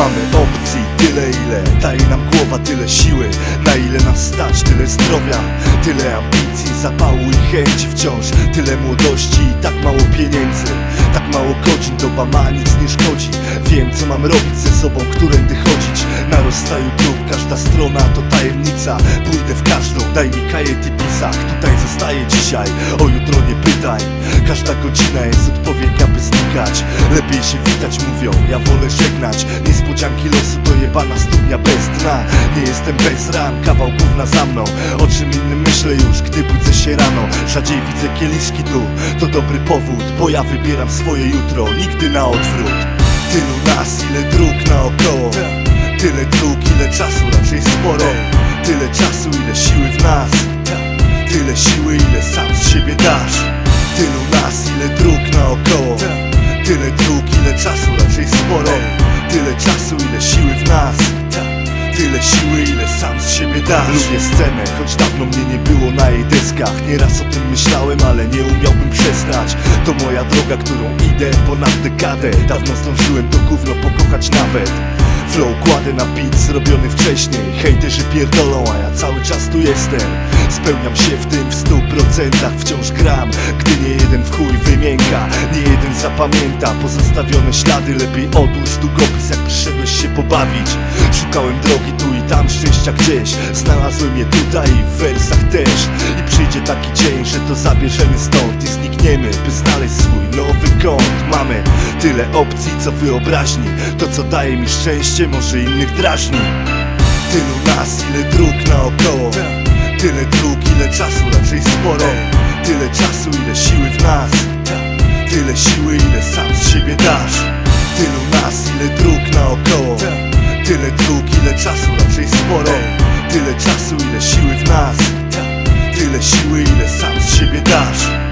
Mamy opcji tyle ile Daje nam głowa tyle siły. Na ile nas stać tyle zdrowia Tyle ambicji, zapału i chęci wciąż Tyle młodości i tak mało pieniędzy Tak mało godzin, doba ma nic nie szkodzi. Wiem co mam robić ze sobą, którędy chodzić. Na rozstaju dróg każda strona to tajemnica. Pójdę w każdą, daj mi kajet i pisach Tutaj zostaję dzisiaj, o jutro nie pytaj. Każda godzina jest odpowiednia by znikać. Lepiej się witać mówią, ja wolę żegnać. Niespodzianki losu to jebana studnia bez dna. Nie jestem bez ran, kawał gówna za mną. O czym innym myślę już, gdy budzę się rano. Rzadziej widzę kieliszki tu, to dobry powód Bo ja wybieram swoje jutro, nigdy na odwrót. Tylu nas, ile dróg naokoło. Tyle dróg, ile czasu, raczej sporo. Tyle czasu, ile siły w nas. Tyle siły, ile sam z siebie dasz. Tylu nas, ile dróg naokoło. Tyle dróg, ile czasu, raczej sporo. Tyle czasu, ile siły w nas. Tyle siły, ile sam z siebie dasz Lubię scenę, choć dawno mnie nie było na jej deskach. Nieraz o tym myślałem, ale nie umiałbym przestać. To moja droga, którą idę ponad dekadę. Dawno zdążyłem to gówno pokochać nawet Flow kładę na beat zrobiony wcześniej. Hejterzy pierdolą, a ja cały czas tu jestem. Spełniam się w tym w stu procentach Wciąż gram, gdy nie jeden w chuj wymięka Nie jeden zapamięta. Pozostawione ślady Lepiej odłóż długopis jak przyszedłeś się pobawić. Szukałem drogi tu i tam, szczęścia gdzieś. Znalazłem je tutaj i w wersach też. I przyjdzie taki dzień, że to zabierzemy stąd I znikniemy, by znaleźć swój nowy kąt Mamy tyle opcji co wyobraźni? To co daje mi szczęście może innych drażni. Tylu nas, ile dróg naokoło. Tyle dróg, ile czasu, raczej sporo. Tyle czasu, ile siły w nas. Tyle siły, ile sam z siebie dasz. Tylu nas, ile dróg naokoło. Tyle dróg, ile czasu, raczej sporo. Tyle czasu, ile siły w nas. Tyle siły, ile sam z siebie dasz